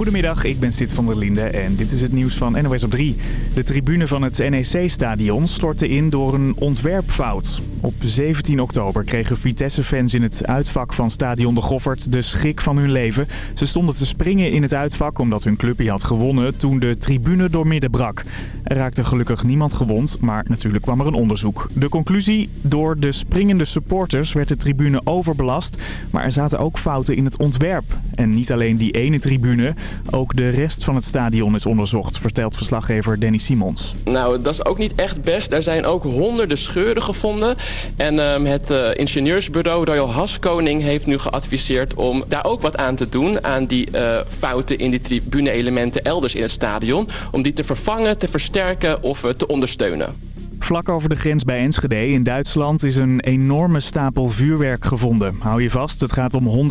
Goedemiddag, ik ben Sid van der Linde en dit is het nieuws van NOS op 3. De tribune van het NEC-stadion stortte in door een ontwerpfout. Op 17 oktober kregen Vitesse-fans in het uitvak van stadion De Goffert de schrik van hun leven. Ze stonden te springen in het uitvak omdat hun clubje had gewonnen toen de tribune doormidden brak. Er raakte gelukkig niemand gewond, maar natuurlijk kwam er een onderzoek. De conclusie? Door de springende supporters werd de tribune overbelast, maar er zaten ook fouten in het ontwerp. En niet alleen die ene tribune, ook de rest van het stadion is onderzocht, vertelt verslaggever Danny Simons. Nou, dat is ook niet echt best. Er zijn ook honderden scheuren gevonden. En um, het uh, ingenieursbureau Royal Haskoning heeft nu geadviseerd om daar ook wat aan te doen. Aan die uh, fouten in die tribune-elementen elders in het stadion. Om die te vervangen, te versterken of uh, te ondersteunen. Vlak over de grens bij Enschede in Duitsland is een enorme stapel vuurwerk gevonden. Hou je vast, het gaat om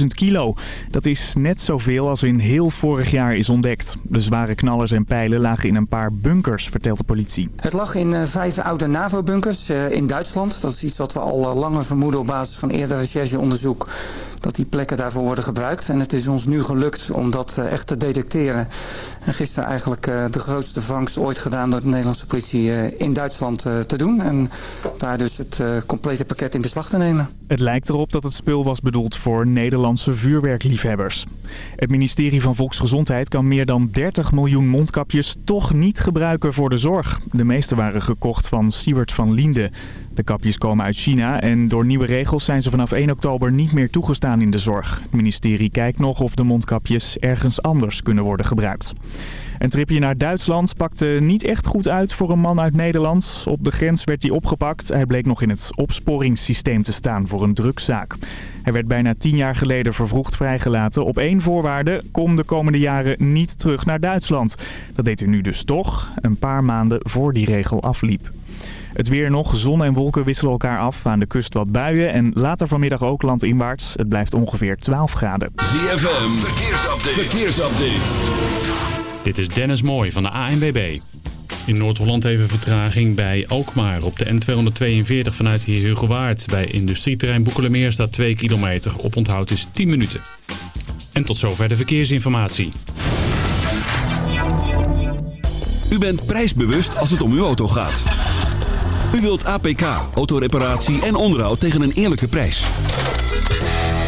120.000 kilo. Dat is net zoveel als in heel vorig jaar is ontdekt. De zware knallers en pijlen lagen in een paar bunkers, vertelt de politie. Het lag in uh, vijf oude NAVO-bunkers uh, in Duitsland. Dat is iets wat we al uh, langer vermoeden op basis van eerder rechercheonderzoek. Dat die plekken daarvoor worden gebruikt. En het is ons nu gelukt om dat echt te detecteren. En gisteren eigenlijk de grootste vangst ooit gedaan door de Nederlandse politie in Duitsland te doen. En daar dus het complete pakket in beslag te nemen. Het lijkt erop dat het spul was bedoeld voor Nederlandse vuurwerkliefhebbers. Het ministerie van Volksgezondheid kan meer dan 30 miljoen mondkapjes toch niet gebruiken voor de zorg. De meeste waren gekocht van Siewert van Liende. De kapjes komen uit China en door nieuwe regels zijn ze vanaf 1 oktober niet meer toegestaan in de zorg. Het ministerie kijkt nog of de mondkapjes ergens anders kunnen worden gebruikt. Een tripje naar Duitsland pakte niet echt goed uit voor een man uit Nederland. Op de grens werd hij opgepakt. Hij bleek nog in het opsporingssysteem te staan voor een drugszaak. Hij werd bijna tien jaar geleden vervroegd vrijgelaten op één voorwaarde. Kom de komende jaren niet terug naar Duitsland. Dat deed hij nu dus toch, een paar maanden voor die regel afliep. Het weer nog. Zon en wolken wisselen elkaar af. Aan de kust wat buien en later vanmiddag ook landinwaarts. Het blijft ongeveer 12 graden. ZFM, verkeersupdate. verkeersupdate. Dit is Dennis Mooij van de ANWB. In Noord-Holland even vertraging bij Alkmaar. Op de N242 vanuit Heerhugowaard. Bij industrieterrein Boekelemeer staat 2 kilometer. Op onthoud is 10 minuten. En tot zover de verkeersinformatie. U bent prijsbewust als het om uw auto gaat. U wilt APK, autoreparatie en onderhoud tegen een eerlijke prijs.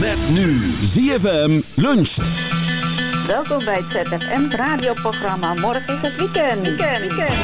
Met nu ZFM luncht. Welkom bij het ZFM radioprogramma. Morgen is het weekend. Weekend, weekend.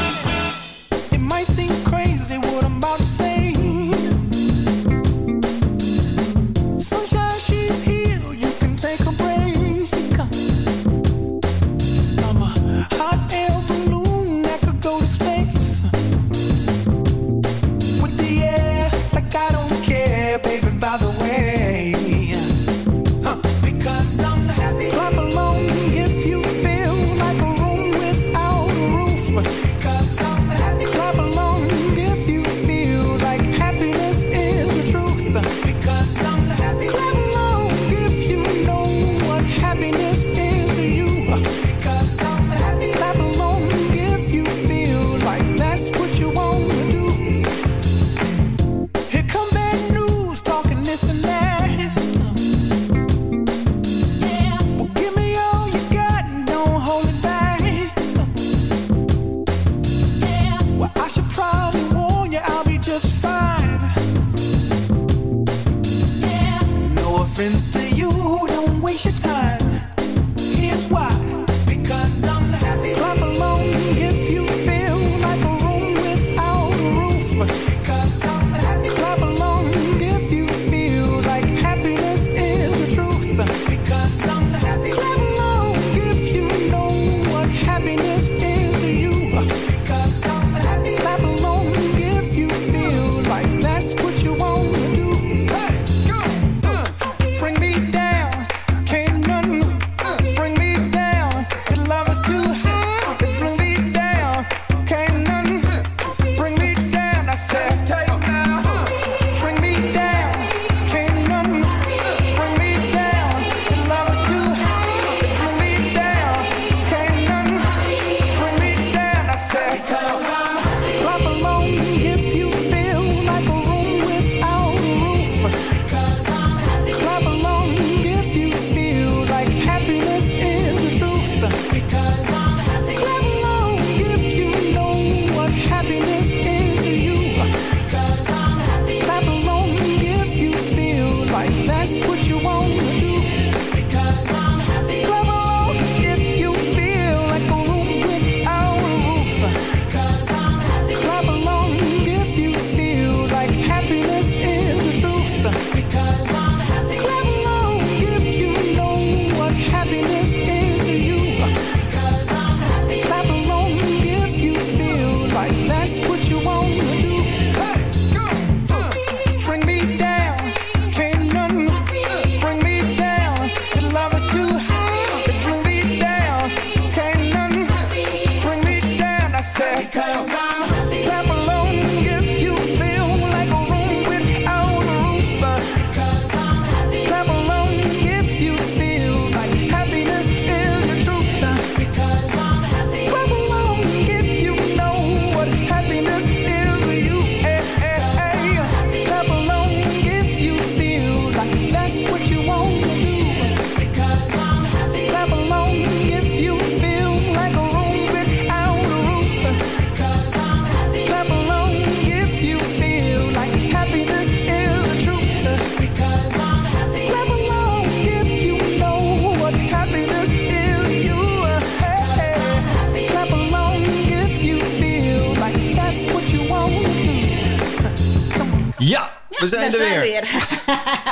We zijn er weer.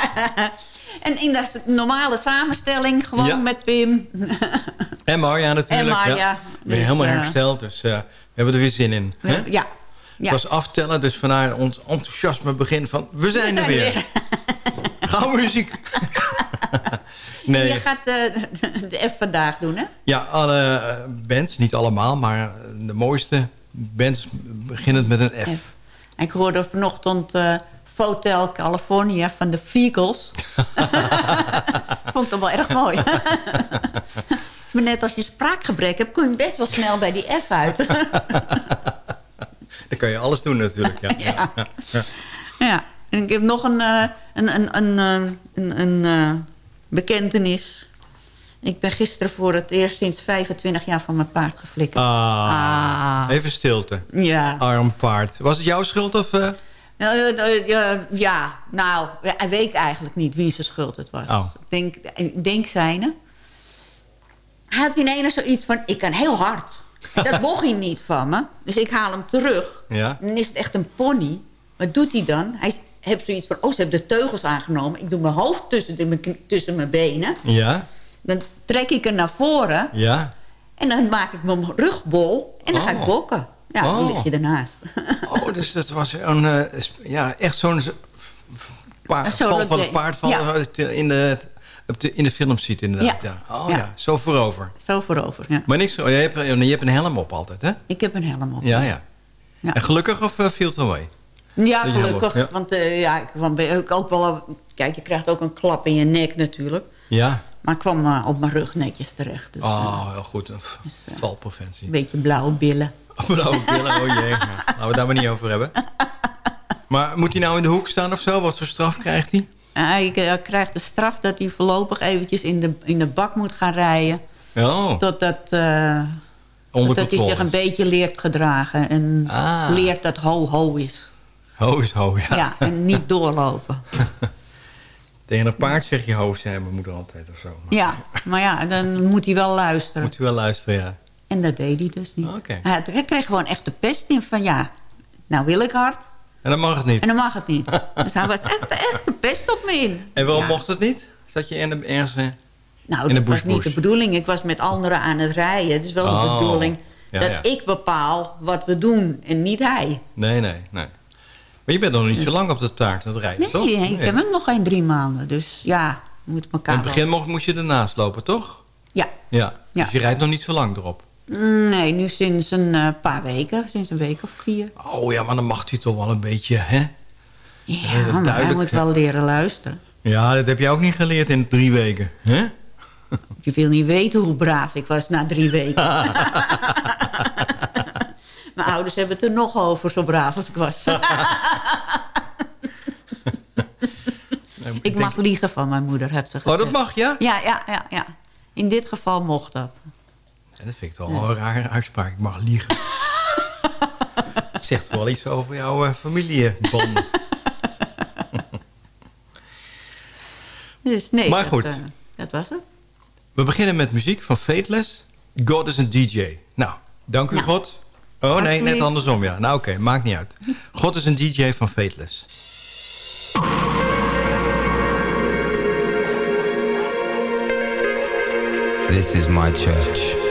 en in de normale samenstelling, gewoon met Pim. en Marja natuurlijk. En Marja. Ja. Dus, helemaal uh, hersteld, dus uh, we hebben er weer zin in. We, ja. ja. Het was aftellen, dus vandaar ons enthousiasme begin van... We zijn, we zijn er weer. weer. Gauw muziek. nee. En je gaat uh, de, F vandaag doen, hè? Ja, alle bands, niet allemaal, maar de mooiste bands beginnen met een F. F. En ik hoorde vanochtend Hotel California van de Beagles. Vond ik toch wel erg mooi. Het is maar net als je spraakgebrek hebt... kun je best wel snel bij die F uit. Dan kan je alles doen natuurlijk. Ja. ja. ja. ja. En ik heb nog een, uh, een, een, een, eh, een, een uh, bekentenis. Ik ben gisteren voor het eerst sinds 25 jaar van mijn paard geflikkerd. Ah, ah. Even stilte. Ja. Arm paard. Was het jouw schuld of... ja, nou, hij weet eigenlijk niet wie zijn schuld het was. Oh. Ik denk, ik denk zijne. Hij had ineens zoiets van, ik kan heel hard. Dat mocht hij niet van me. Dus ik haal hem terug. Ja. Dan is het echt een pony. Wat doet hij dan? Hij heeft zoiets van, oh, ze hebben de teugels aangenomen. Ik doe mijn hoofd tussen, de, tussen mijn benen. Ja. Dan trek ik hem naar voren. Ja. En dan maak ik mijn rug bol. En dan ga ik oh. bokken. Ja, oh. die lig je ernaast. Oh, dus dat was een, uh, ja, echt zo'n val van het paard ja. in, de, in de film ziet inderdaad. Ja. ja. Oh ja. zo voorover. Zo voorover, ja. Maar niks, oh, je, hebt, je hebt een helm op altijd, hè? Ik heb een helm op. Ja, ja. ja. En gelukkig of uh, viel het wel mee? Ja, gelukkig. Want uh, ja, ik kwam ook wel... Kijk, je krijgt ook een klap in je nek natuurlijk. Ja. Maar ik kwam uh, op mijn rug netjes terecht. Dus, oh, heel goed. Dus, valpreventie. Een beetje blauwe billen. Blauwe billen, oh jee. Nou, laten we het daar maar niet over hebben. Maar moet hij nou in de hoek staan of zo? Wat voor straf krijgt hij? Hij uh, krijgt de straf dat hij voorlopig eventjes in de, in de bak moet gaan rijden. Oh. Totdat, uh, totdat hij zich een beetje leert gedragen. En ah. leert dat ho-ho is. Ho is ho, ja. Ja, en niet doorlopen. Tegen een paard zeg je ho, zei mijn moeder altijd of zo. Maar... Ja, maar ja, dan moet hij wel luisteren. Moet hij wel luisteren, ja. En dat deed hij dus niet. Okay. Hij, hij, kreeg gewoon echt de pest in van ja, nou wil ik hard. En dan mag het niet. En dan mag het niet. dus hij was echt, echt de pest op me in. En waarom mocht het niet? Zat je in de, ergens eh, Nou, in dat was niet de bedoeling. Ik was met anderen aan het rijden. Het is wel oh. de bedoeling ja, dat ja. ik bepaal wat we doen en niet hij. Nee, nee, nee. Maar je bent nog niet Dus- zo lang op het paard aan het rijden, Nee, toch? ik heb hem nog geen drie maanden. Dus ja, we moeten elkaar In het begin mocht, moest je ernaast lopen, toch? Ja. ja. Ja. Dus je rijdt nog niet zo lang erop. Nee, nu sinds een uh, paar weken. Sinds een week of vier. Oh ja, maar dan mag hij toch wel een beetje, hè? Ja, maar hij moet wel leren luisteren. Ja, dat heb je ook niet geleerd in drie weken, hè? Je wil niet weten hoe braaf ik was na drie weken. Mijn ouders hebben het er nog over, zo braaf als ik was. Nee, ik mag denk- liegen van mijn moeder, heeft ze gezegd. Oh, dat mag, ja? Ja, ja, ja, ja. In dit geval mocht dat. Ja, dat vind ik toch wel een rare uitspraak. Ik mag liegen. Het zegt wel iets over jouw eh, familiebanden. Dus nee, Maar dat, goed. eh, dat was het. We beginnen met muziek van Fateless. God is een DJ. Nou, dank u Nou, God. Oh nee, net andersom, ja. Nou oké, maakt niet uit. God is een DJ van Fateless. This is my church.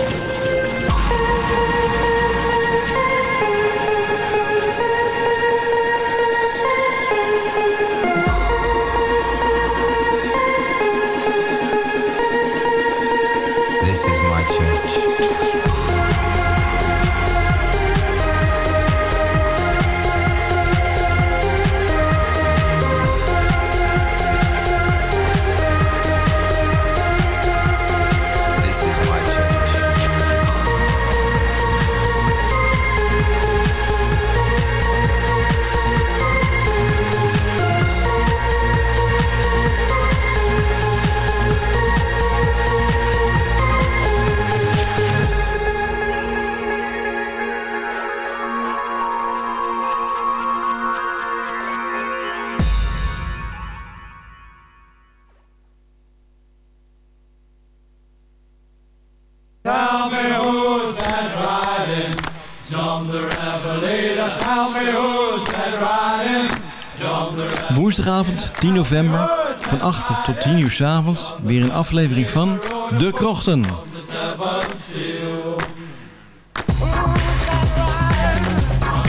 10 november van 8 tot 10 uur s avonds weer een aflevering van De Krochten.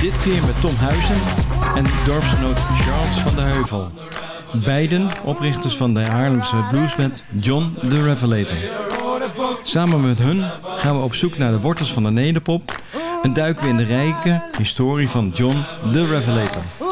Dit keer met Tom Huizen en dorpsgenoot Charles van de Heuvel. Beiden oprichters van de Haarlemse bluesband John the Revelator. Samen met hun gaan we op zoek naar de wortels van de nederpop en duiken we in de rijke historie van John the Revelator.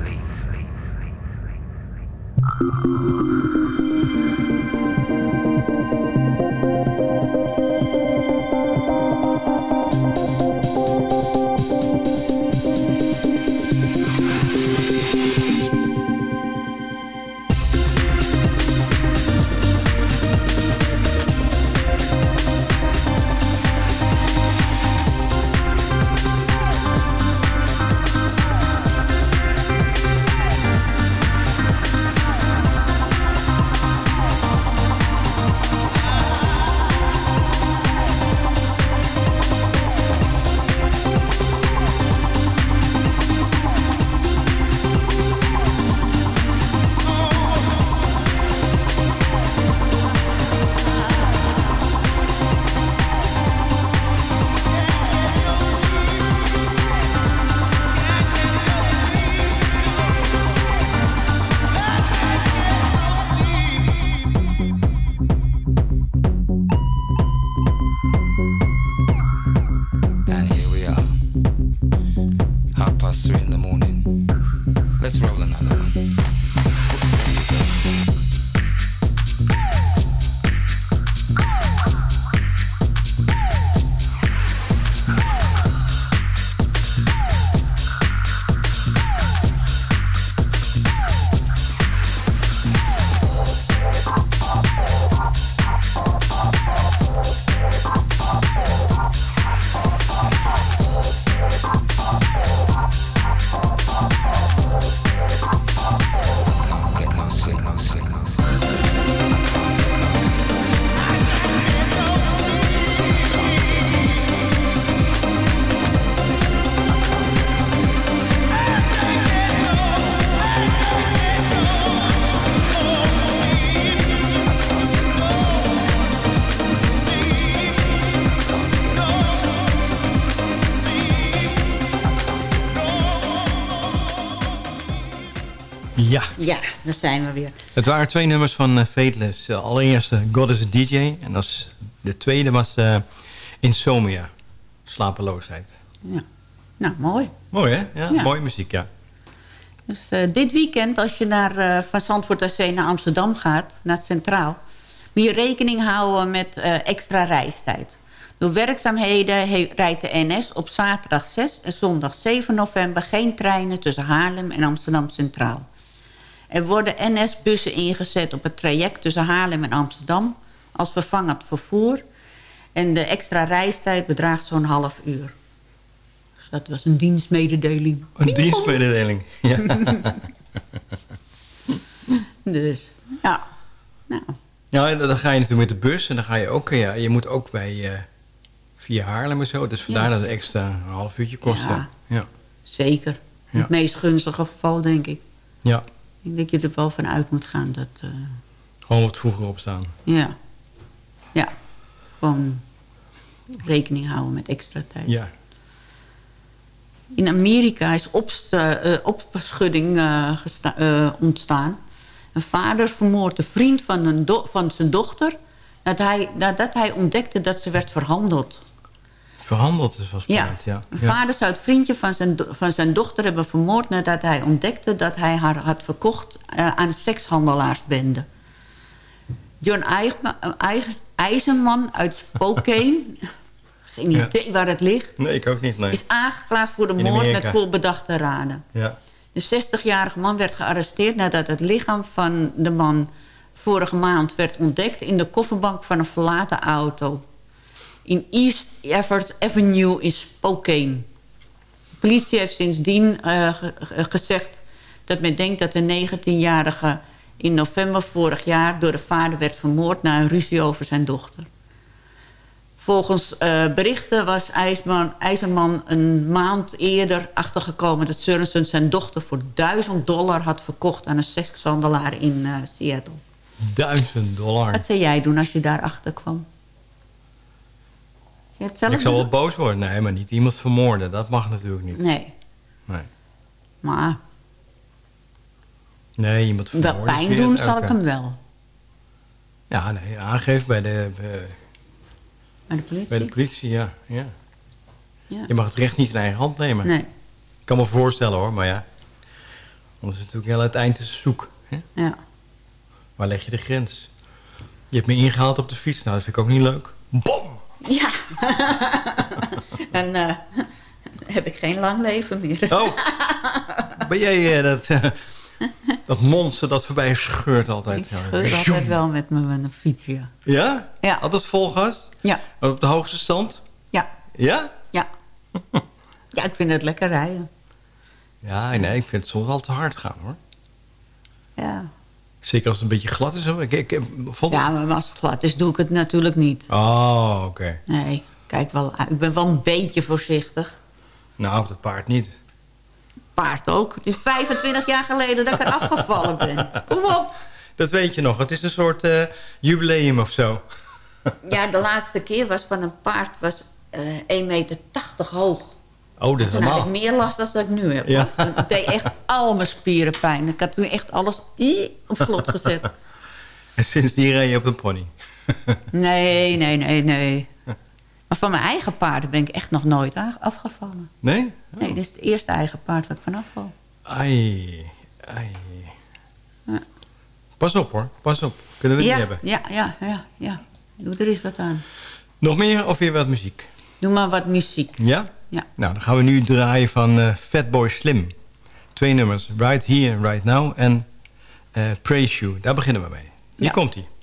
sleep, Ja. Ja, daar zijn we weer. Het waren twee nummers van uh, Fateless. Uh, allereerst uh, God is a DJ. En dat is, de tweede was Insomnia. Slapeloosheid. Ja. Nou, mooi. Mooi, hè? Ja, ja. Mooie muziek, ja. Dus dit weekend, als je naar, van Zandvoort AC naar Amsterdam gaat, naar het Centraal... moet je rekening houden met extra reistijd. Door werkzaamheden rijdt de NS op zaterdag 6 en zondag 7 november... geen treinen tussen Haarlem en Amsterdam Centraal. Er worden NS-bussen ingezet op het traject tussen Haarlem en Amsterdam... als vervangend vervoer. En de extra reistijd bedraagt zo'n half uur. Dus dat was een dienstmededeling. Een dienstmededeling, ja. dus, ja. Nou. Ja, dan ga je natuurlijk met de bus. En dan ga je ook... Ja, je moet ook bij... Uh, via Haarlem en zo. Dus vandaar ja. dat het extra een half uurtje kost. Ja, ja. zeker. Ja. Het meest gunstige geval, denk ik. Ja. Ik denk dat je er wel van uit moet gaan dat... Uh... Gewoon wat vroeger opstaan. Ja. Ja. Gewoon rekening houden met extra tijd. Ja. In Amerika is uh, opschudding uh, ontstaan. Een vader vermoordt de vriend van, een van zijn dochter... Nadat hij, nadat hij ontdekte dat ze werd verhandeld. Verhandeld is was ja. ja. Een vader zou het vriendje van zijn, van zijn dochter hebben vermoord... nadat hij ontdekte dat hij haar had verkocht uh, aan sekshandelaarsbende. John IJzerman uit Spokane... geen idee ja. waar het ligt... Nee, ik ook niet, nee. is aangeklaagd voor de moord met voorbedachte raden. Ja. De 60-jarige man werd gearresteerd nadat het lichaam van de man... vorige maand werd ontdekt in de kofferbank van een verlaten auto in East Everett Avenue in Spokane. De politie heeft sindsdien uh, gezegd dat men denkt dat de 19-jarige in november vorig jaar door de vader werd vermoord na een ruzie over zijn dochter. Volgens uh, berichten was IJzerman, IJzerman een maand eerder achtergekomen dat Sørensen zijn dochter voor 1000 dollar had verkocht aan een sekshandelaar in uh, Seattle. 1000 dollar? Wat zou jij doen als je daar achter kwam? Ik zal wel boos worden. Nee, maar niet iemand vermoorden. Dat mag natuurlijk niet. Nee. Nee. Maar... Nee, iemand vermoorden... Wel pijn doen zal ik hem wel. Ja, nee, aangeven bij de... Bij de politie? Bij de politie, ja. ja. ja. Je mag het recht niet in eigen hand nemen. Nee. Ik kan me voorstellen hoor, maar ja. Anders is het natuurlijk heel het eind zoek. Hè? Ja. Waar leg je de grens? Je hebt me ingehaald op de fiets. Nou, dat vind ik ook niet leuk. Bom! Ja. en uh, heb ik geen lang leven meer. oh. Ben jij uh, dat, uh, dat monster dat voorbij scheurt altijd? Ik scheur altijd wel met mijn fiets, ja. Ja? Ja. Altijd vol gas? Ja. Op de hoogste stand? Ja. Ja? Ja. ja, ik vind het lekker rijden. Ja, nee, ik vind het soms wel te hard gaan, hoor. Ja. Zeker als het een beetje glad is. Ik, ik. Ja, maar als het glad is, doe ik het natuurlijk niet. Oh, oké. Okay. Nee, kijk wel, ik ben wel een beetje voorzichtig. Nou, dat paard niet. Paard ook. Het is 25 jaar geleden dat ik er afgevallen ben. Kom op. Dat weet je nog. Het is een soort uh, jubileum of zo. ja, de laatste keer was van een paard was uh, 1,80 meter hoog. Oh, dat is normaal. had ik meer last dan dat ik nu heb. Ja. Het deed echt al mijn spieren pijn. Ik had toen echt alles op slot gezet. En sindsdien rij je op een pony? nee, nee, nee, nee. Maar van mijn eigen paarden ben ik echt nog nooit afgevallen. Nee? Oh. Nee, dit is het eerste eigen paard waar ik vanaf val. Ai, ai. Ja. Pas op hoor, pas op. Kunnen we ja, niet hebben. Ja, ja, ja, ja. Doe er eens wat aan. Nog meer of weer wat muziek? Doe maar wat muziek. Ja? Ja. Nou, dan gaan we nu draaien van uh, Fatboy Slim. Twee nummers. Right Here, Right Now en uh, Praise You. Daar beginnen we mee. Hier ja. komt-ie. to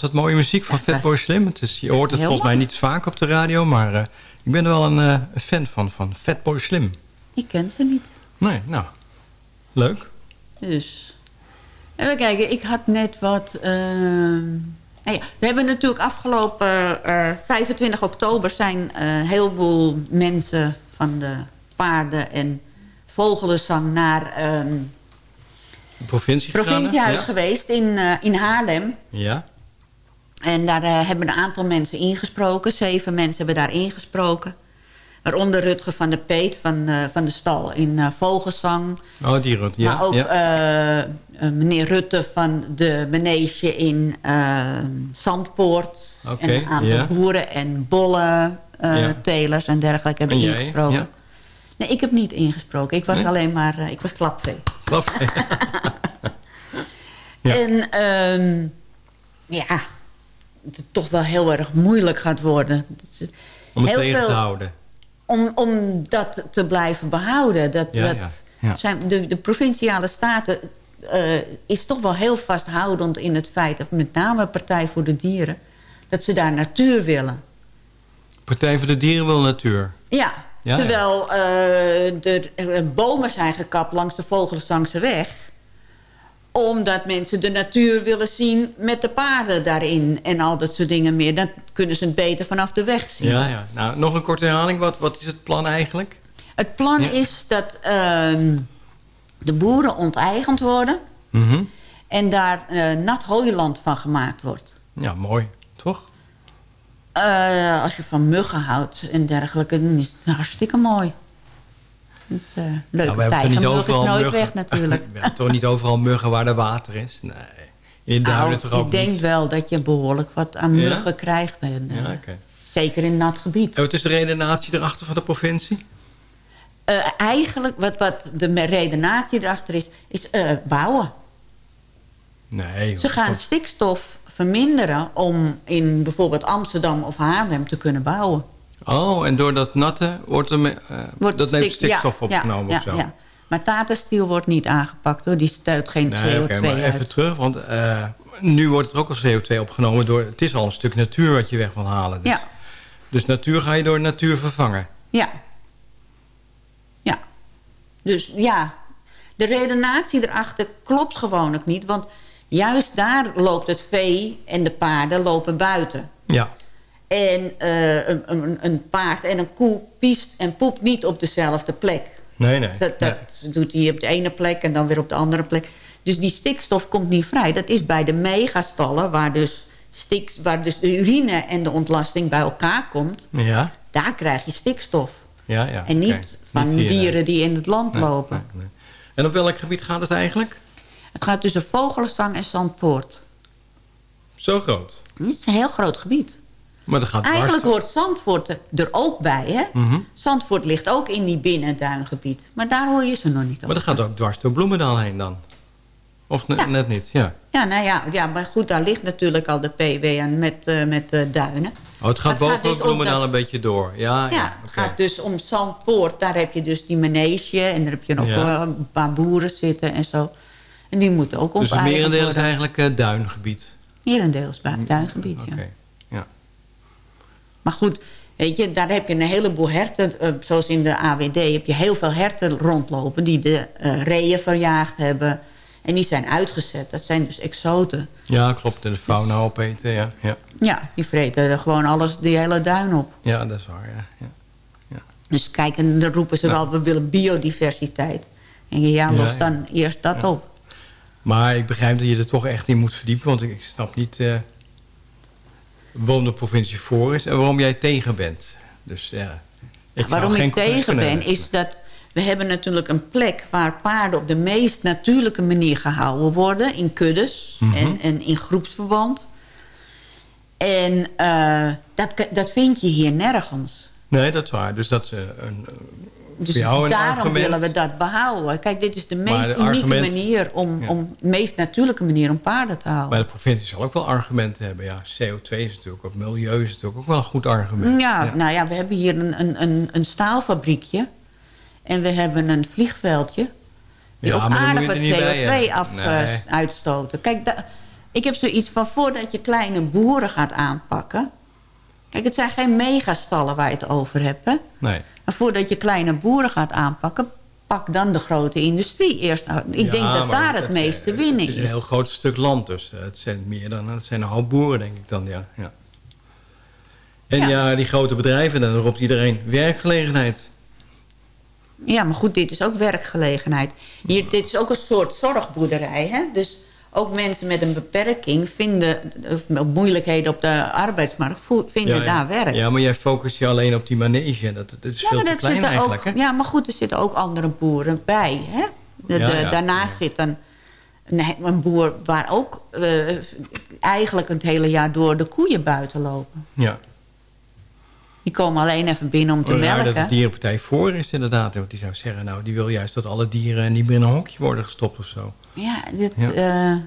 was dat mooie muziek van Fatboy Slim? Het is, je hoort het volgens mij niet vaak op de radio, maar ik ben er wel een fan van, van Fatboy Slim. Ik ken ze niet. Nee, nou, leuk. Dus, even kijken, ik had net wat... Nou ja, we hebben natuurlijk afgelopen uh, 25 oktober... zijn uh, heel veel mensen van de paarden en vogelenzang... naar um, Provincie provinciehuis geweest in, uh, in Haarlem. Ja. En daar uh, hebben een aantal mensen ingesproken. Zeven mensen hebben daar ingesproken. Waaronder Rutger van de Peet van, uh, van de stal in uh, Vogelsang. Oh, die Rutger, ja. Maar ook ja. Meneer Rutte van de manege in Zandpoort. Okay, en een aantal boeren en bollen, Ja. telers en dergelijke hebben En jij? ingesproken. Ja. Nee, ik heb niet ingesproken. Ik was Nee? alleen maar, ik was klapvee. Klap. Ja. En ehm, ja, het toch wel heel erg moeilijk gaat worden. Om het heel tegen veel- te houden. om, om dat te blijven behouden. Dat, Ja, dat ja, ja. Zijn, de, de provinciale staten eh, is toch wel heel vasthoudend in het feit... dat met name Partij voor de Dieren... dat ze daar natuur willen. Partij voor de Dieren wil natuur. Ja, Ja, terwijl eh, er eh, bomen zijn gekapt langs de Vogelenzangse weg omdat mensen de natuur willen zien met de paarden daarin... en al dat soort dingen meer. Dan kunnen ze het beter vanaf de weg zien. Ja, ja. Nou, nog een korte herhaling. Wat, wat is het plan eigenlijk? Het plan Ja. is dat ehm, de boeren onteigend worden... Mhm. en daar eh, nat hooiland van gemaakt wordt. Ja, mooi. Toch? Eh, als je van muggen houdt en dergelijke, dan is het hartstikke mooi. Eh, leuke Nou, we hebben toch niet is overal nooit muggen. weg natuurlijk. we hebben toch niet overal muggen waar er water is? Nee. In Nou, ik denk wel dat je behoorlijk wat aan Ja? muggen krijgt. En, eh, Ja, oké. Zeker in nat gebied. En wat is de redenatie erachter van de provincie? Eh, eigenlijk, wat, wat de redenatie erachter is, is eh, bouwen. Nee. Ze gaan stikstof verminderen om in bijvoorbeeld Amsterdam of Haarlem te kunnen bouwen. Oh, en door dat natte wordt er me- eh, Wordt dat neemt stik- stikstof ja, opgenomen ja, of zo? Ja. Maar Tata Steel wordt niet aangepakt hoor. Die stuit geen Nee, CO2 oké, maar uit. even terug, want eh, nu wordt er ook al CO2 opgenomen door... Het is al een stuk natuur wat je weg wil halen. Dus, Ja, dus natuur ga je door natuur vervangen. ja. Ja. Dus ja, de redenatie erachter klopt gewoon ook niet. Want juist daar loopt het vee en de paarden lopen buiten. Ja, En eh, een, een, een paard en een koe piest en poept niet op dezelfde plek. nee, nee. Dat, dat doet hij op de ene plek en dan weer op de andere plek. Dus die stikstof komt niet vrij. Dat is bij de megastallen, waar dus, stik, waar dus de urine en de ontlasting bij elkaar komt. Ja, Daar krijg je stikstof. ja, ja. en niet van Niet dieren die in het land Nee, lopen. nee. En op welk gebied gaat het eigenlijk? Het gaat tussen Vogelenzang en Zandpoort. Zo groot. Het is een heel groot gebied. Maar dat gaat Eigenlijk hoort Zandvoort er- ook bij. Hè? Mhm. Zandvoort ligt ook in die binnenduingebied. Maar daar hoor je ze nog niet Maar over. dat gaat ook dwars door Bloemendaal heen dan? Of ne- Ja. net niet? Ja. Ja, nou ja, ja, maar goed, daar ligt natuurlijk al de PW aan met, eh, met eh, duinen. Oh, het gaat boven dus Bloemendaal dat- een beetje door. Ja, ja, Ja, het gaat dus om Zandpoort. Daar heb je dus die manege en daar heb je nog Ja. eh, een paar boeren zitten en zo. En die moeten ook Dus het onteigend merendeel is eigenlijk eh, duingebied. Merendeels duingebied, Oké. ja. Ja. Maar goed, weet je, daar heb je een heleboel herten. eh, zoals in de AWD heb je heel veel herten rondlopen... die de eh reeën verjaagd hebben. En die zijn uitgezet. Dat zijn dus exoten. ja, klopt. En de fauna opeten, ja. Ja, Ja, die vreten er gewoon alles, die hele duin op. ja dat is waar, ja. ja. Dus kijk, en dan roepen ze wel, we willen biodiversiteit. En je, ja, Ja, los ja. dan eerst dat Ja. op. Maar ik begrijp dat je er toch echt in moet verdiepen. Want ik, ik snap niet eh, waarom de provincie voor is en waarom jij tegen bent. Dus ja, ik Waarom ik tegen ben, is dat... we hebben natuurlijk een plek waar paarden op de meest natuurlijke manier gehouden worden. In kuddes Mhm. en, en in groepsverband. En eh, dat, dat vind je hier nergens. Nee, dat is waar. Dus dat is een, Dus daarom argument. willen we dat behouden. Kijk, dit is de meest de unieke argument- manier... om, Ja. om meest natuurlijke manier om paarden te houden. Maar de provincie zal ook wel argumenten hebben. Ja, CO2 is natuurlijk ook, milieu is natuurlijk ook wel een goed argument. Ja, nou ja, we hebben hier een, een, een, een staalfabriekje. En we hebben een vliegveldje. Die Ja, ook aardig wat je er niet bij CO2 hebben. af, Nee. eh, uitstoten. Kijk, Ik heb zoiets van, voordat je kleine boeren gaat aanpakken... Kijk, het zijn geen megastallen waar je het over hebt, hè? Nee. Maar voordat je kleine boeren gaat aanpakken... pak dan de grote industrie eerst. Nou, ik denk dat daar het, meeste winning is. Het is een heel groot stuk land, dus het zijn meer dan... Het zijn een hoop boeren, denk ik dan, ja. ja. En ja. die grote bedrijven, dan roept iedereen werkgelegenheid. Ja, maar goed, dit is ook werkgelegenheid. Hier, dit is ook een soort zorgboerderij, hè? Dus ook mensen met een beperking vinden... of moeilijkheden op de arbeidsmarkt vinden daar werk. Ja, maar jij focust je alleen op die manege. Dat, dat is veel te klein eigenlijk, ook, Ja, maar goed, er zitten ook andere boeren bij, hè? De, daarnaast zit een, een, boer waar ook uh, eigenlijk het hele jaar door de koeien buiten lopen. Ja. Die komen alleen even binnen om te oh, melken. dat de dierenpartij voor is inderdaad. Want die zou zeggen, nou, die wil juist dat alle dieren niet meer in een hokje worden gestopt of zo. Ja, dit... Ja. Uh,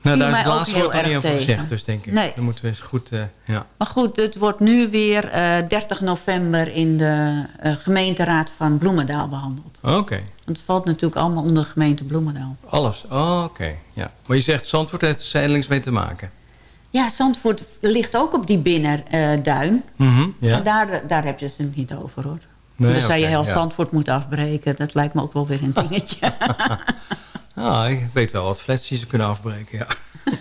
nou, daar is het laatste woord niet over gezegd, dus denk ik. Nee. Dan moeten we eens goed... Uh, ja. Maar goed, het wordt nu weer uh, eh, 30 november in de gemeenteraad van Bloemendaal behandeld. Oké. Want het valt natuurlijk allemaal onder de gemeente Bloemendaal. Alles? Oh, oké. Ja. Maar je zegt, Zandvoort heeft er zijdelings mee te maken. Ja, Zandvoort ligt ook op die binnenduin. Mm ja. daar, daar heb je het niet over, hoor. Nee, dus zou je heel Zandvoort moeten afbreken. Dat lijkt me ook wel weer een dingetje. ah, ik weet wel wat flats die ze kunnen afbreken, ja.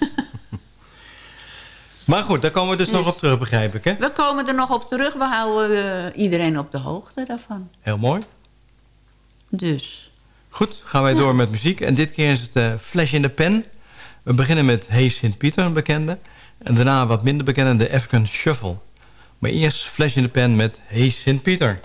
maar goed, daar komen we dus, nog op terug, begrijp ik, hè? We komen er nog op terug. We houden uh, iedereen op de hoogte daarvan. Heel mooi. Dus. Goed, gaan wij door met muziek. En dit keer is het uh, Flash in the Pen. We beginnen met Hey Sint Pieter, een bekende. En daarna wat minder bekende, de African Shuffle. Maar eerst Flash in the Pen met Hey Sint Pieter.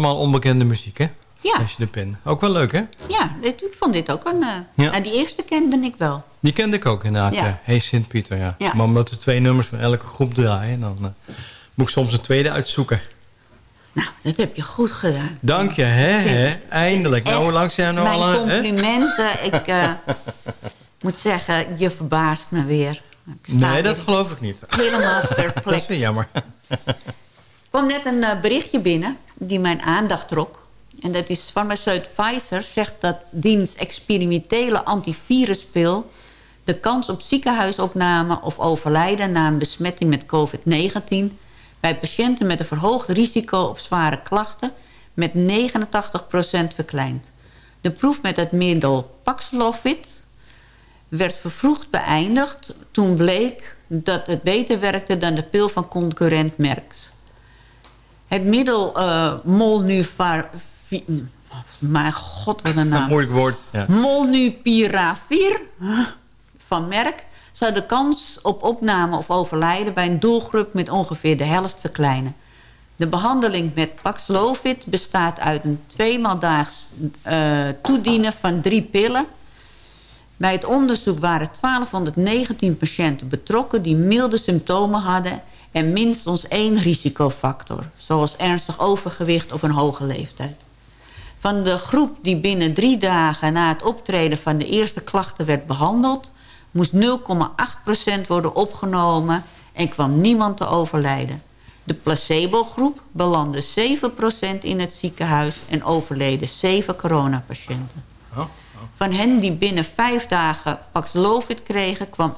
Allemaal onbekende muziek, hè? Ja. Flash in the Pan. Ook wel leuk, hè? Ja, dit- ik vond dit ook een... eh, Ja. nou, die eerste kende ik wel. Die kende ik ook inderdaad, Ja. ja. Hey Sint-Pieter, ja. Ja. Maar omdat er twee nummers van elke groep draaien... dan eh, moet ik soms een tweede uitzoeken. Dat heb je goed gedaan. Dank je, hè? Hè? Eindelijk. Nou, hoe lang zijn we Mijn al... aan- hè? complimenten. Ik eh, moet zeggen, je verbaast me weer. Nee, dat geloof ik niet. Helemaal Dat perplex. is weer jammer. Er kwam net een berichtje binnen die mijn aandacht trok. En dat is farmaceut Pfizer zegt dat diens experimentele antiviruspil... de kans op ziekenhuisopname of overlijden na een besmetting met COVID-19... bij patiënten met een verhoogd risico op zware klachten... met 89% verkleint. De proef met het middel Paxlovid werd vervroegd beëindigd... toen bleek dat het beter werkte dan de pil van concurrent Merckx. Het middel eh Molnuvar... Mijn god, wat een naam. Moeilijk woord. Ja. Molnupiravir van Merck... zou de kans op opname of overlijden... bij een doelgroep met ongeveer de helft verkleinen. De behandeling met Paxlovid bestaat uit een tweemaal daags eh, toedienen van drie pillen... Bij het onderzoek waren 1219 patiënten betrokken... die milde symptomen hadden en minstens één risicofactor... zoals ernstig overgewicht of een hoge leeftijd. Van de groep die binnen drie dagen na het optreden van de eerste klachten werd behandeld... moest 0,8% worden opgenomen en kwam niemand te overlijden. De placebo-groep belandde 7% in het ziekenhuis en overleden 7 coronapatiënten. Oh, Van hen die binnen vijf dagen Paxlovid kregen... kwam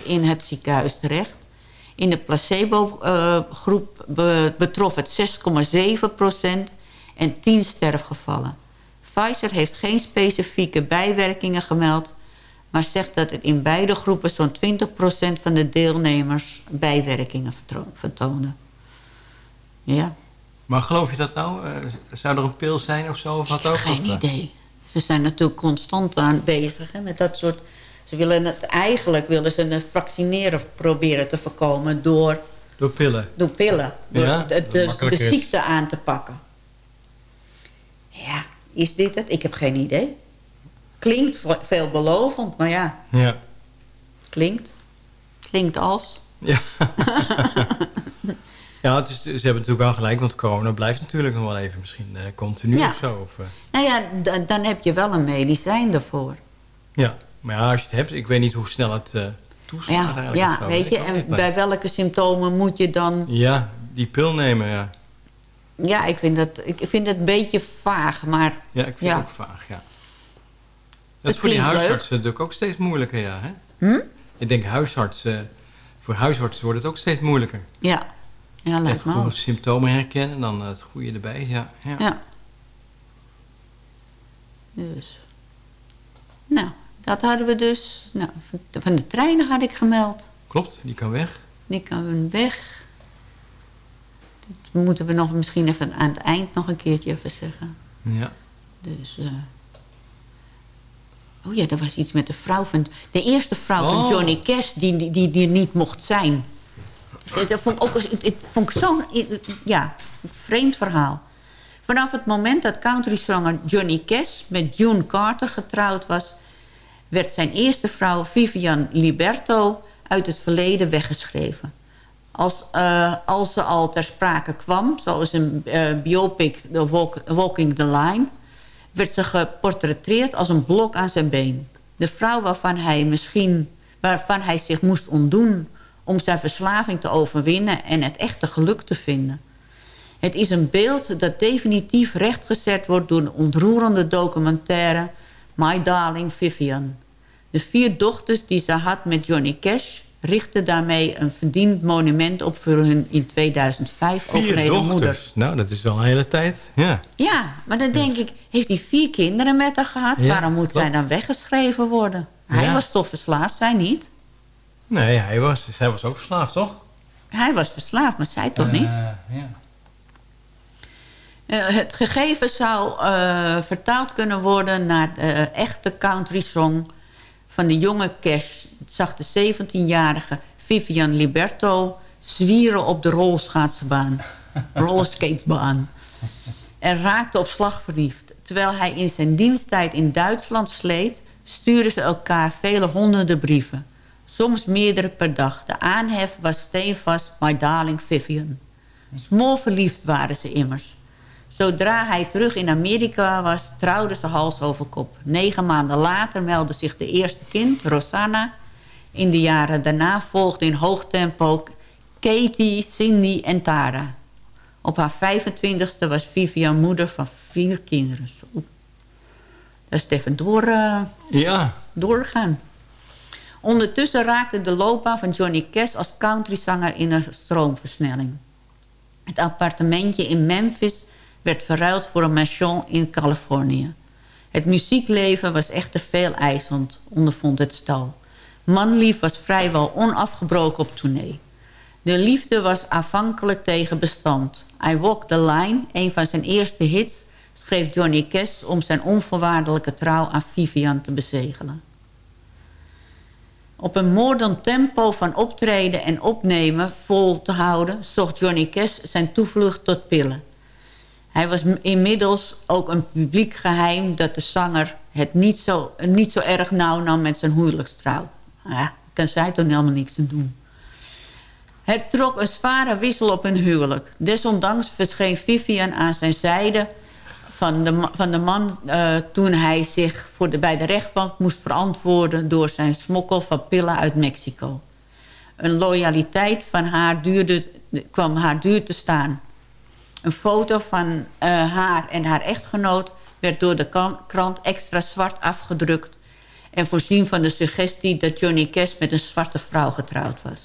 1% in het ziekenhuis terecht. In de placebo-groep betrof het 6,7% en 10 sterfgevallen. Pfizer heeft geen specifieke bijwerkingen gemeld... maar zegt dat het in beide groepen zo'n 20% van de deelnemers bijwerkingen vertoonde. Ja, Maar geloof je dat nou? Eh, zou er een pil zijn of zo? Of wat ook? geen Of, eh, idee. Ze zijn natuurlijk constant aan bezig hè, met dat soort... Ze willen het, eigenlijk willen ze het vaccineren proberen te voorkomen door, Door pillen. door pillen. Door Ja, de, de, ziekte aan te pakken. Ja, is dit het? Ik heb geen idee. Klinkt ve- veelbelovend, maar ja, Ja. klinkt. Klinkt als. Ja. ja, het is, ze hebben natuurlijk wel gelijk, want corona blijft natuurlijk nog wel even misschien eh, continu Ja. of zo. Of, eh, Nou ja, dan heb je wel een medicijn ervoor. ja, maar ja, als je het hebt, ik weet niet hoe snel het eh toeslaat Ja, eigenlijk. ja zo, weet je, en bij welke symptomen moet je dan... Ja, die pil nemen, ja. Ja, ik vind, dat, ik vind het een beetje vaag, maar... Ja, ik vind Ja. het ook vaag, ja. Dat Het is voor die huisartsen natuurlijk ook steeds moeilijker, ja. Hè? Hm? Ik denk huisartsen, voor huisartsen wordt het ook steeds moeilijker. Ja, ja lijkt me gewoon ook. symptomen herkennen en dan het goede erbij, ja. ja. Ja. Dus. Nou, dat hadden we dus. Nou, van- de treinen had ik gemeld. Klopt, die kan weg. Die kan weg. Dat moeten we nog misschien even aan het eind nog een keertje even zeggen. Ja. Dus, eh, Oh ja, er was iets met de vrouw van... De eerste vrouw van Oh. Johnny Cash die, die, die, die niet mocht zijn. Dat- vond ik ook... Het, het vond ik zo'n... Ja, vreemd verhaal. Vanaf het moment dat countryzanger Johnny Cash met June Carter getrouwd was... werd zijn eerste vrouw Vivian Liberto uit het verleden weggeschreven. Als, eh, als ze al ter sprake kwam, zoals een eh, biopic The Walk- Walking the Line... werd ze geportretteerd als een blok aan zijn been. De vrouw waarvan hij, misschien, waarvan hij zich moest ontdoen... om zijn verslaving te overwinnen en het echte geluk te vinden. Het is een beeld dat definitief rechtgezet wordt... door de ontroerende documentaire My Darling Vivian. De vier dochters die ze had met Johnny Cash... richtten daarmee een verdiend monument op voor hun in 2005 Vier overleden dochters. moeder. Nou, dat is wel een hele tijd. Ja. Ja, maar dan denk ik, heeft hij vier kinderen met haar gehad? Ja, Waarom moet zij dan weggeschreven worden? Hij Ja. was toch verslaafd, zij niet? Nee, hij was, zij was ook verslaafd, toch? Hij was verslaafd, maar zij toch niet? Ja. Eh, het gegeven zou eh, vertaald kunnen worden naar de eh, echte country song van de jonge Cash. Zag de 17-jarige Vivian Liberto zwieren op de rolschaatsbaan. Rollerskatebaan. en raakte op slag verliefd. Terwijl hij in zijn diensttijd in Duitsland sleet... stuurden ze elkaar vele honderden brieven. Soms meerdere per dag. De aanhef was steenvast, my darling Vivian. Smoor verliefd waren ze immers. Zodra hij terug in Amerika was, trouwden ze hals over kop. Negen maanden later meldde zich de eerste kind, Rosanna. In de jaren daarna volgden in hoog tempo Katie, Cindy en Tara. Op haar 25ste was Vivian moeder van vier kinderen. Zo. Dat is even door, uh, Ja. doorgaan. Ondertussen raakte de loopbaan van Johnny Cash als countryzanger in een stroomversnelling. Het appartementje in Memphis werd verruild voor een mansion in Californië. Het muziekleven was echter veel eisend, ondervond het stal. Manlief was vrijwel onafgebroken op tournee. De liefde was aanvankelijk tegen bestand. I Walk the Line, een van zijn eerste hits... schreef Johnny Cash om zijn onvoorwaardelijke trouw aan Vivian te bezegelen. Op een moordend tempo van optreden en opnemen vol te houden... zocht Johnny Cash zijn toevlucht tot pillen. Hij was inmiddels ook een publiek geheim... dat de zanger het niet zo, niet zo erg nauw nam met zijn huwelijkstrouw. Ja, kan zij toch helemaal niks aan doen. Het trok een zware wissel op hun huwelijk. Desondanks verscheen Vivian aan zijn zijde van de, van de man... Uh, toen hij zich voor de, bij de rechtbank moest verantwoorden... door zijn smokkel van pillen uit Mexico. Een loyaliteit van haar duurde, kwam haar duur te staan. Een foto van uh, haar en haar echtgenoot... werd door de krant extra zwart afgedrukt... en voorzien van de suggestie dat Johnny Cash met een zwarte vrouw getrouwd was.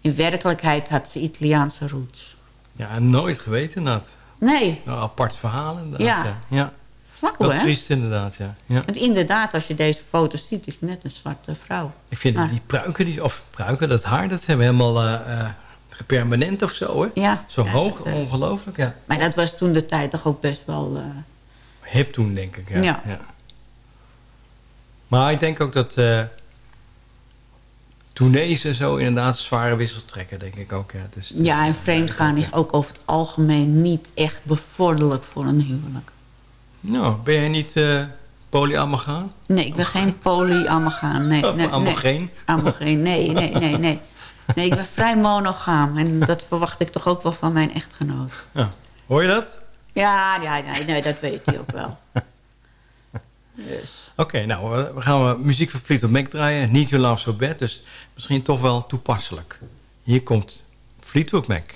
In werkelijkheid had ze Italiaanse roots. Ja, nooit geweten dat. Nee. Nou, apart verhaal inderdaad. Ja. Ja. ja. Flauw, Dat hè? triest inderdaad, ja. ja. Want inderdaad, als je deze foto ziet, is het net een zwarte vrouw. Ik vind Maar- die pruiken, die, of pruiken, dat haar, dat hebben helemaal eh gepermanent of zo, hè? Ja. Zo Ja, hoog, dat, ongelooflijk, ja. Maar dat was toen de tijd toch ook best wel... eh, Hip toen, denk ik, ja. Ja. Maar ik denk ook dat tournees en zo inderdaad zware wissel trekken, denk ik ook. Ja, dus, ja, en vreemdgaan is ook over het algemeen niet echt bevorderlijk voor een huwelijk. Nou, ben jij niet polyamogaan? Nee, ik ben geen polyamogaan. Nee, Of nee, amogeen? Nee. Amogeen, nee, nee, nee, nee. Nee, ik ben vrij monogaam. En dat verwacht ik toch ook wel van mijn echtgenoot. Ja. Hoor je dat? Ja, ja nee, nee, dat weet hij ook wel. Dus. Oké, nou, we- gaan we muziek van Fleetwood Mac draaien. Need Your Love So Bad, dus misschien toch wel toepasselijk. Hier komt Fleetwood Mac.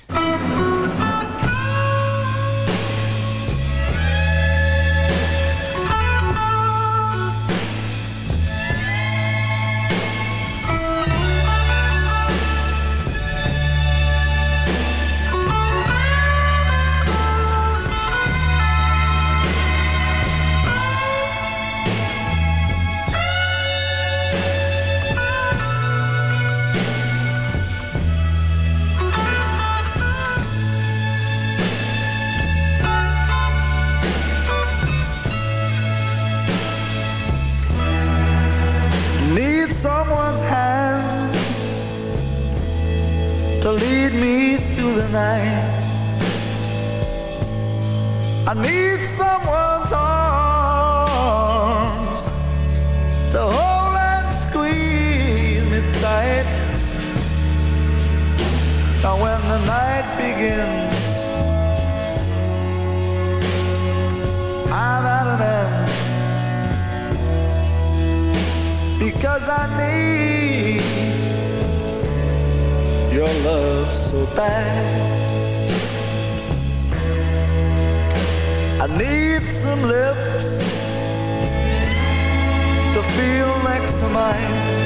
Now when the night begins, I'm at an end because I need your love so bad. I need some lips to feel next to mine.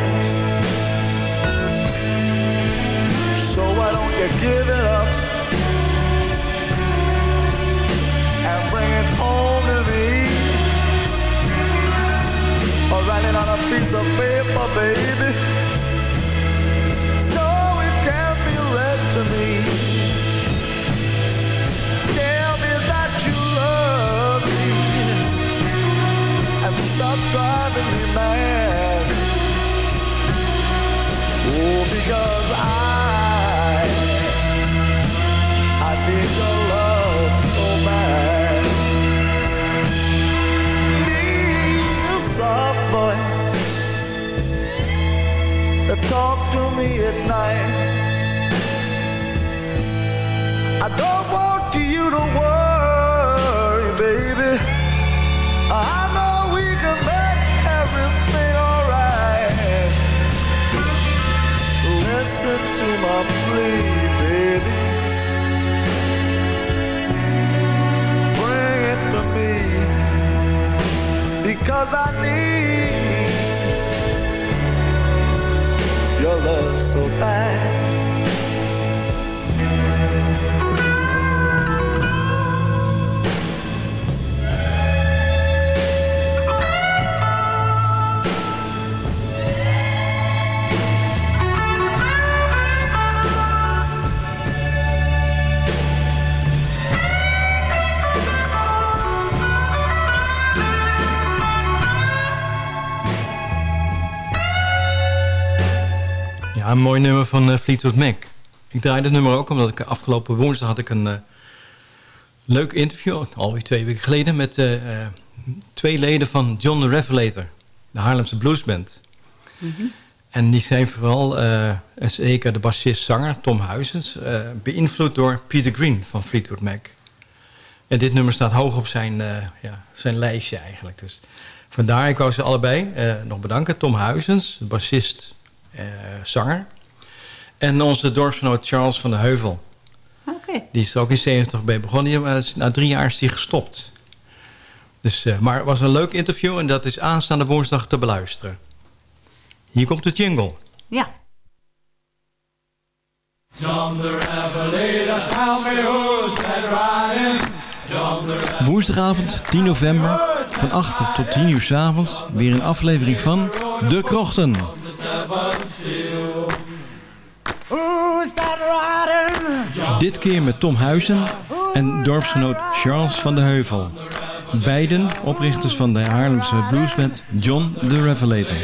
give it up and bring it home to me. Write it on a piece of paper, baby, so it can be read to me. stop driving me mad. Oh, because I. that talk to me at night. I don't want you to worry, baby. I know we can make everything alright. Listen to my plea, baby. Bring it to me because I need your love so bad. Een mooi nummer van eh, Fleetwood Mac. Ik draai dit nummer ook omdat ik afgelopen woensdag had ik een eh, leuk interview, alweer twee weken geleden, met eh, eh, twee leden van John the Revelator, de Haarlemse bluesband. En die zijn vooral, eh, en zeker de bassist-zanger Tom Huizens, eh, beïnvloed door Peter Green van Fleetwood Mac. En dit nummer staat hoog op zijn, eh, ja, zijn lijstje eigenlijk. Dus vandaar, ik wou ze allebei eh, nog bedanken. Tom Huizens, de bassist, eh, zanger. En onze dorpsgenoot Charles van de Heuvel. Oké. Die is er ook in 70 bij begonnen. Die, eh, na drie jaar is hij gestopt. Dus, eh, maar het was een leuk interview en dat is aanstaande woensdag te beluisteren. Hier komt de jingle. Ja. Woensdagavond 10 november van 8 tot 10 uur 's avonds weer een aflevering van De Krochten. Dit keer met Tom Huizen en dorpsgenoot Charles van de Heuvel. Beiden oprichters van de Haarlemse bluesband John the Revelator.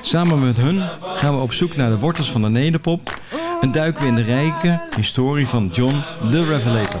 Samen met hun gaan we op zoek naar de wortels van de nederpop en duiken we in de rijke historie van John the Revelator.